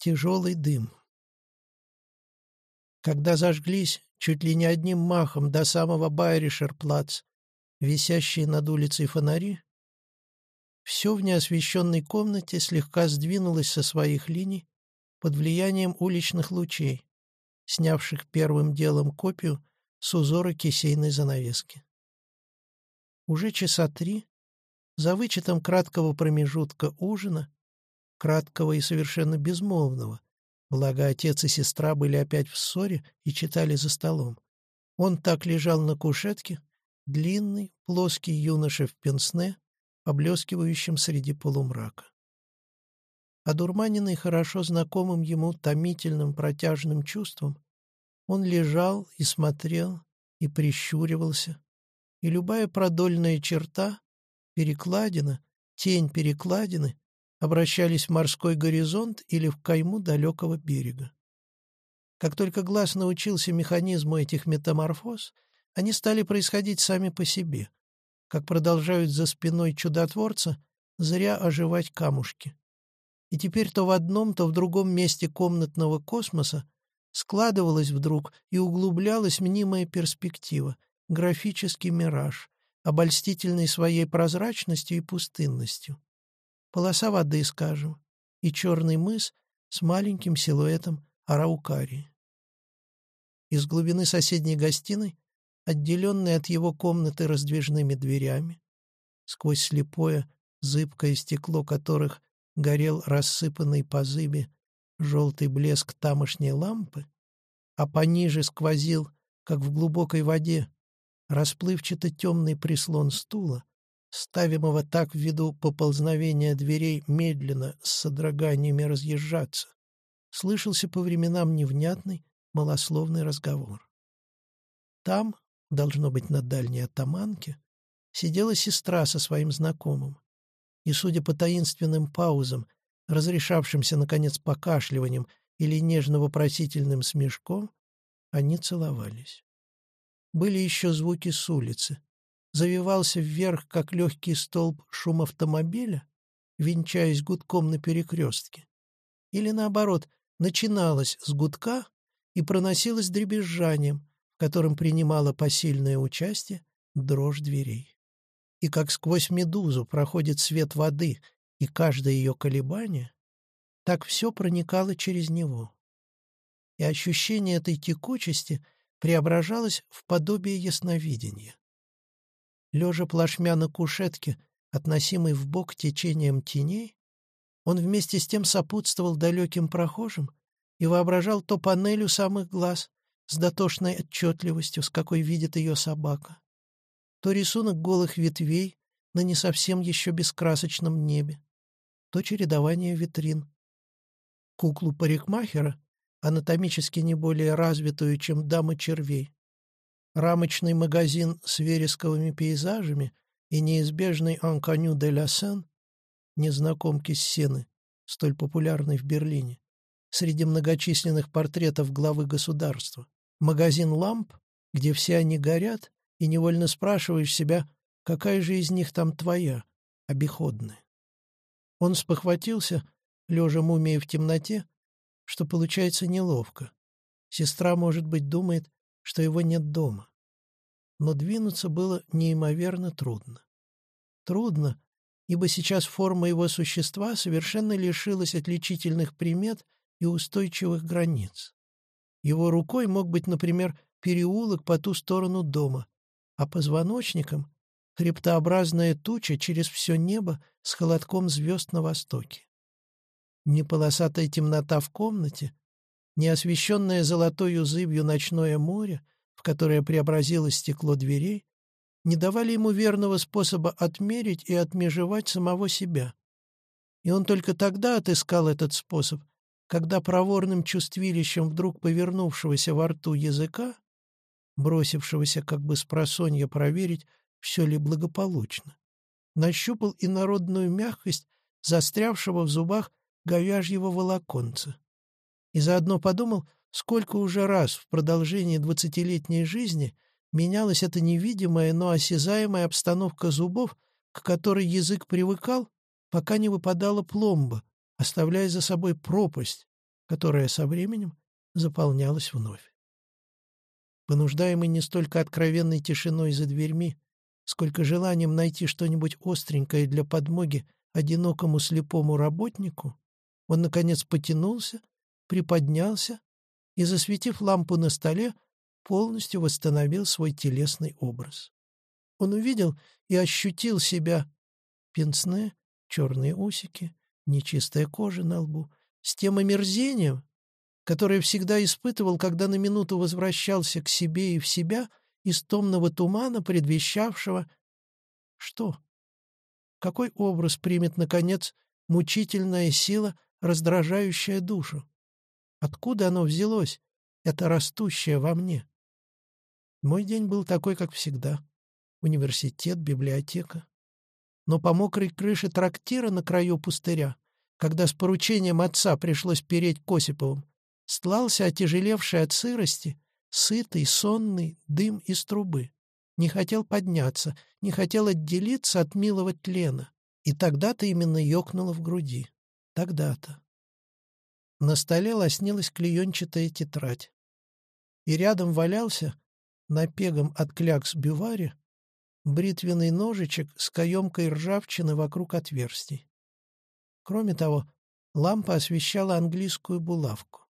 Тяжелый дым. Когда зажглись чуть ли не одним махом до самого Байришерплац, висящие над улицей фонари, все в неосвещенной комнате слегка сдвинулось со своих линий под влиянием уличных лучей, снявших первым делом копию с узора кисейной занавески. Уже часа три, за вычетом краткого промежутка ужина, краткого и совершенно безмолвного, благо отец и сестра были опять в ссоре и читали за столом, он так лежал на кушетке, длинный, плоский юноша в пенсне, поблескивающем среди полумрака. Одурманенный хорошо знакомым ему томительным протяжным чувством, он лежал и смотрел, и прищуривался, и любая продольная черта, перекладина, тень перекладины обращались в морской горизонт или в кайму далекого берега. Как только глаз научился механизму этих метаморфоз, они стали происходить сами по себе, как продолжают за спиной чудотворца зря оживать камушки. И теперь то в одном, то в другом месте комнатного космоса складывалась вдруг и углублялась мнимая перспектива, графический мираж, обольстительный своей прозрачностью и пустынностью. Полоса воды, скажем, и черный мыс с маленьким силуэтом араукарии. Из глубины соседней гостиной отделенный от его комнаты раздвижными дверями, сквозь слепое, зыбкое стекло которых горел рассыпанный по зыбе желтый блеск тамошней лампы, а пониже сквозил, как в глубокой воде, расплывчато темный прислон стула, ставимого так в виду поползновения дверей медленно с содроганиями разъезжаться, слышался по временам невнятный, малословный разговор. Там, должно быть, на дальней атаманке, сидела сестра со своим знакомым. И, судя по таинственным паузам, разрешавшимся, наконец, покашливанием или нежно-вопросительным смешком, они целовались. Были еще звуки с улицы. Завивался вверх, как легкий столб, шум автомобиля, венчаясь гудком на перекрестке. Или, наоборот, начиналась с гудка и проносилась дребезжанием, которым принимала посильное участие дрожь дверей. И как сквозь медузу проходит свет воды и каждое ее колебание, так все проникало через него. И ощущение этой текучести преображалось в подобие ясновидения. Лежа плашмя на кушетке, относимый в бок течением теней, он вместе с тем сопутствовал далеким прохожим и воображал то панель у самых глаз, с дотошной отчетливостью, с какой видит ее собака, то рисунок голых ветвей на не совсем еще бескрасочном небе, то чередование витрин. Куклу парикмахера, анатомически не более развитую, чем дама червей, рамочный магазин с вересковыми пейзажами и неизбежный «Анконю де ла Сен» незнакомки с Сены, столь популярной в Берлине, среди многочисленных портретов главы государства магазин ламп, где все они горят, и невольно спрашиваешь себя, какая же из них там твоя, обиходная. Он спохватился, лежа мумией в темноте, что получается неловко. Сестра, может быть, думает, что его нет дома. Но двинуться было неимоверно трудно. Трудно, ибо сейчас форма его существа совершенно лишилась отличительных примет и устойчивых границ. Его рукой мог быть, например, переулок по ту сторону дома, а позвоночником — хребтообразная туча через все небо с холодком звезд на востоке. Ни полосатая темнота в комнате, ни освещенное золотою зыбью ночное море, в которое преобразилось стекло дверей, не давали ему верного способа отмерить и отмежевать самого себя. И он только тогда отыскал этот способ, когда проворным чувствилищем вдруг повернувшегося во рту языка, бросившегося как бы с просонья проверить, все ли благополучно, нащупал инородную мягкость застрявшего в зубах говяжьего волоконца. И заодно подумал, сколько уже раз в продолжении двадцатилетней жизни менялась эта невидимая, но осязаемая обстановка зубов, к которой язык привыкал, пока не выпадала пломба, оставляя за собой пропасть, которая со временем заполнялась вновь. Понуждаемый не столько откровенной тишиной за дверьми, сколько желанием найти что-нибудь остренькое для подмоги одинокому слепому работнику, он, наконец, потянулся, приподнялся и, засветив лампу на столе, полностью восстановил свой телесный образ. Он увидел и ощутил себя пенсне, черные усики, нечистая кожа на лбу, с тем омерзением, которое всегда испытывал, когда на минуту возвращался к себе и в себя из томного тумана, предвещавшего... Что? Какой образ примет, наконец, мучительная сила, раздражающая душу? Откуда оно взялось, это растущее во мне? Мой день был такой, как всегда. Университет, библиотека. Но по мокрой крыше трактира на краю пустыря, когда с поручением отца пришлось переть к Осиповым, стлался отяжелевший от сырости, сытый, сонный дым из трубы. Не хотел подняться, не хотел отделиться от милого тлена. И тогда-то именно ёкнуло в груди. Тогда-то. На столе лоснилась клеенчатая тетрадь. И рядом валялся, напегом от клякс бювари, бритвенный ножичек с каемкой ржавчины вокруг отверстий. Кроме того, лампа освещала английскую булавку.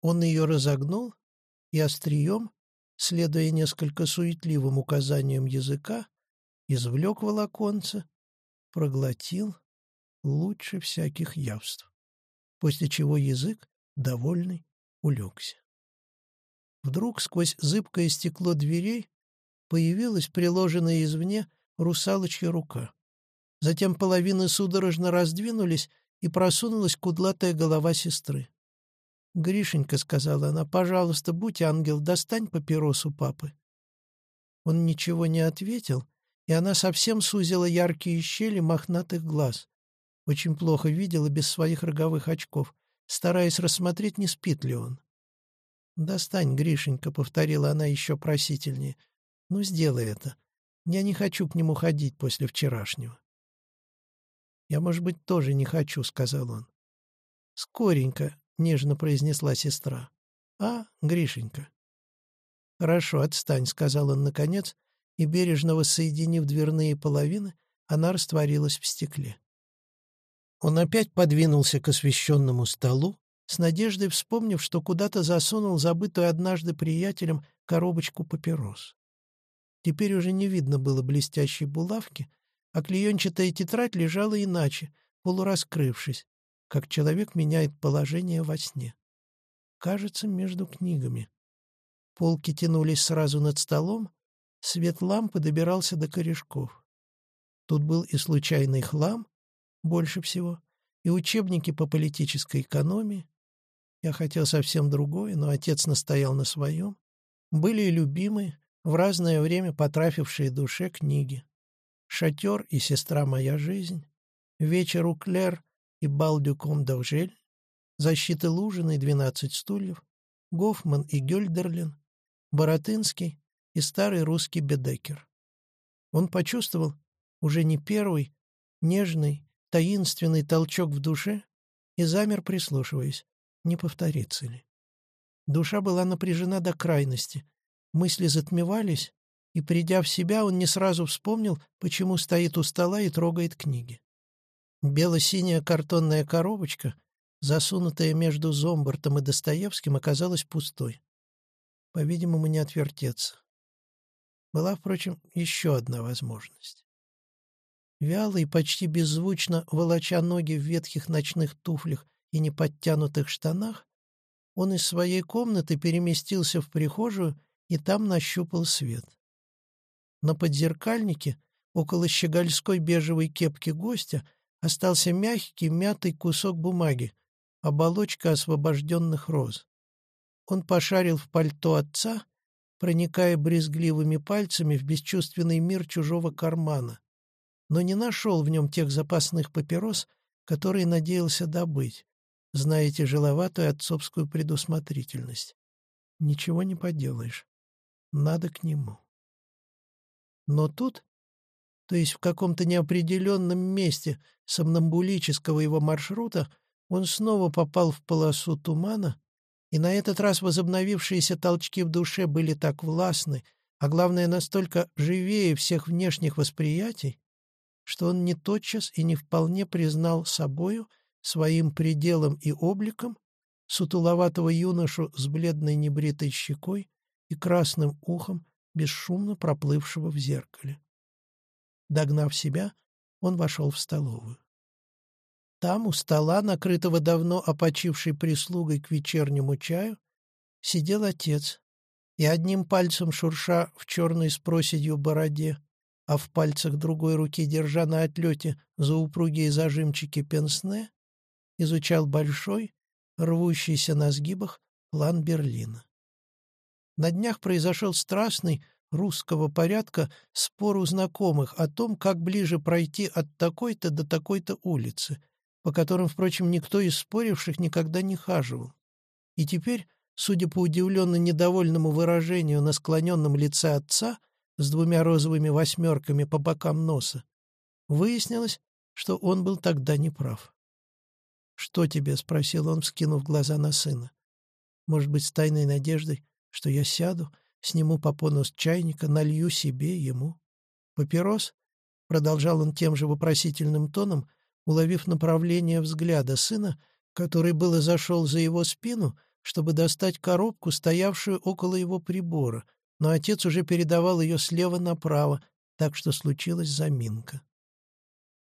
Он ее разогнул и острием, следуя несколько суетливым указаниям языка, извлек волоконце, проглотил лучше всяких явств, после чего язык, довольный, улегся. Вдруг сквозь зыбкое стекло дверей появилась приложенная извне русалочья рука. Затем половины судорожно раздвинулись, и просунулась кудлатая голова сестры. «Гришенька», — сказала она, — «пожалуйста, будь ангел, достань папиросу папы». Он ничего не ответил, и она совсем сузила яркие щели мохнатых глаз. Очень плохо видела без своих роговых очков, стараясь рассмотреть, не спит ли он. «Достань, Гришенька», — повторила она еще просительнее. «Ну, сделай это. Я не хочу к нему ходить после вчерашнего». «Я, может быть, тоже не хочу», — сказал он. «Скоренько», — нежно произнесла сестра. «А, Гришенька?» «Хорошо, отстань», — сказал он наконец, и, бережно воссоединив дверные половины, она растворилась в стекле. Он опять подвинулся к освещенному столу, с надеждой вспомнив, что куда-то засунул забытую однажды приятелем коробочку папирос. Теперь уже не видно было блестящей булавки, а клеенчатая тетрадь лежала иначе, полураскрывшись, как человек меняет положение во сне. Кажется, между книгами. Полки тянулись сразу над столом, свет лампы добирался до корешков. Тут был и случайный хлам, больше всего, и учебники по политической экономии, я хотел совсем другое, но отец настоял на своем. Были и любимые, в разное время потрафившие душе книги. «Шатер» и «Сестра моя жизнь», «Вечер у Клер» и «Бал дюком d'Оржель», «Защиты Лужины» и «Двенадцать стульев», Гофман и Гёльдерлин, Боротынский и старый русский Бедекер. Он почувствовал уже не первый, нежный, таинственный толчок в душе и замер, прислушиваясь не повторится ли. Душа была напряжена до крайности, мысли затмевались, и, придя в себя, он не сразу вспомнил, почему стоит у стола и трогает книги. Бело-синяя картонная коробочка, засунутая между Зомбартом и Достоевским, оказалась пустой. По-видимому, не отвертеться. Была, впрочем, еще одна возможность. Вяло и почти беззвучно, волоча ноги в ветхих ночных туфлях и неподтянутых штанах, он из своей комнаты переместился в прихожую и там нащупал свет. На подзеркальнике, около щегольской бежевой кепки гостя, остался мягкий, мятый кусок бумаги, оболочка освобожденных роз. Он пошарил в пальто отца, проникая брезгливыми пальцами в бесчувственный мир чужого кармана, но не нашел в нем тех запасных папирос, которые надеялся добыть, зная тяжеловатую отцовскую предусмотрительность. Ничего не поделаешь. Надо к нему. Но тут, то есть в каком-то неопределенном месте сомнамбулического его маршрута, Он снова попал в полосу тумана, и на этот раз возобновившиеся толчки в душе были так властны, а главное, настолько живее всех внешних восприятий, что он не тотчас и не вполне признал собою, своим пределом и обликом, сутуловатого юношу с бледной небритой щекой и красным ухом, бесшумно проплывшего в зеркале. Догнав себя, он вошел в столовую. Там, у стола, накрытого давно опочившей прислугой к вечернему чаю, сидел отец, и одним пальцем шурша в черной с проседью бороде, а в пальцах другой руки, держа на отлете за упругие зажимчики пенсне, изучал большой, рвущийся на сгибах, план Берлина. На днях произошел страстный, русского порядка, спор у знакомых о том, как ближе пройти от такой-то до такой-то улицы, по которым, впрочем, никто из споривших никогда не хаживал. И теперь, судя по удивленно недовольному выражению на склоненном лице отца с двумя розовыми восьмерками по бокам носа, выяснилось, что он был тогда неправ. «Что тебе?» — спросил он, вскинув глаза на сына. «Может быть, с тайной надеждой, что я сяду, сниму попону с чайника, налью себе, ему. Папирос?» — продолжал он тем же вопросительным тоном — уловив направление взгляда сына, который было зашел за его спину, чтобы достать коробку, стоявшую около его прибора, но отец уже передавал ее слева направо, так что случилась заминка.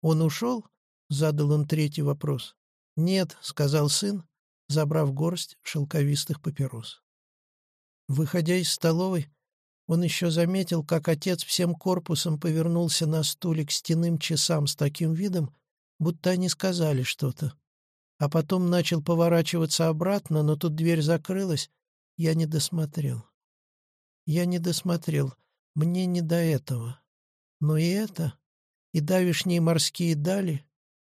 «Он ушел?» — задал он третий вопрос. «Нет», — сказал сын, забрав горсть шелковистых папирос. Выходя из столовой, он еще заметил, как отец всем корпусом повернулся на стуле к стенным часам с таким видом, будто они сказали что-то. А потом начал поворачиваться обратно, но тут дверь закрылась. Я не досмотрел. Я не досмотрел. Мне не до этого. Но и это, и давишние морские дали,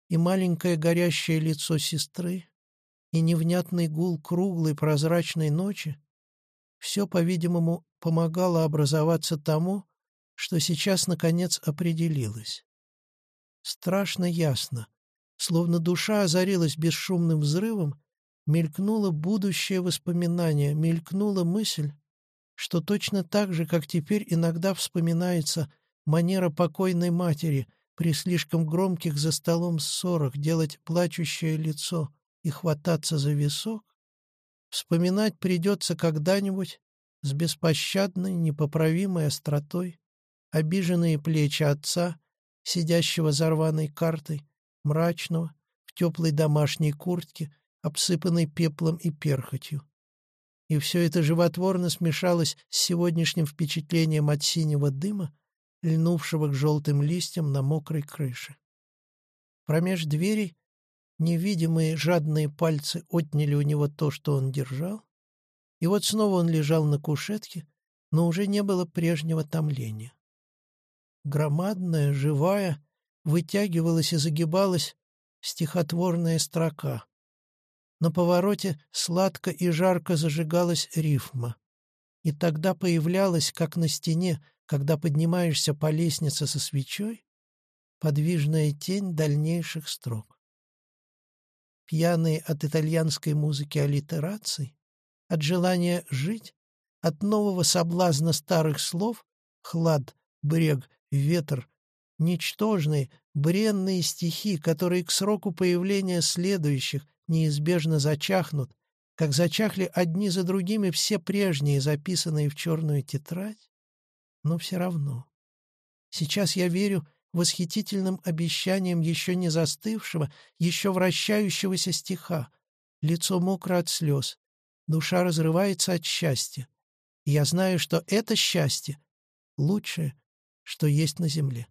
и маленькое горящее лицо сестры, и невнятный гул круглой прозрачной ночи — все, по-видимому, помогало образоваться тому, что сейчас, наконец, определилось. Страшно ясно, словно душа озарилась бесшумным взрывом, мелькнуло будущее воспоминание, мелькнула мысль, что точно так же, как теперь иногда вспоминается манера покойной матери при слишком громких за столом ссорах делать плачущее лицо и хвататься за висок, вспоминать придется когда-нибудь с беспощадной, непоправимой остротой обиженные плечи отца сидящего за рваной картой, мрачного, в теплой домашней куртке, обсыпанной пеплом и перхотью. И все это животворно смешалось с сегодняшним впечатлением от синего дыма, льнувшего к желтым листьям на мокрой крыше. Промеж дверей невидимые жадные пальцы отняли у него то, что он держал, и вот снова он лежал на кушетке, но уже не было прежнего томления громадная, живая, вытягивалась и загибалась стихотворная строка. На повороте сладко и жарко зажигалась рифма. И тогда появлялась, как на стене, когда поднимаешься по лестнице со свечой, подвижная тень дальнейших строк. Пьяные от итальянской музыки аллитераций, от желания жить, от нового соблазна старых слов, хлад, брег ветер, ничтожные, бренные стихи, которые к сроку появления следующих неизбежно зачахнут, как зачахли одни за другими все прежние, записанные в черную тетрадь, но все равно. Сейчас я верю восхитительным обещаниям еще не застывшего, еще вращающегося стиха. Лицо мокро от слез, душа разрывается от счастья. И я знаю, что это счастье — лучшее, что есть на земле.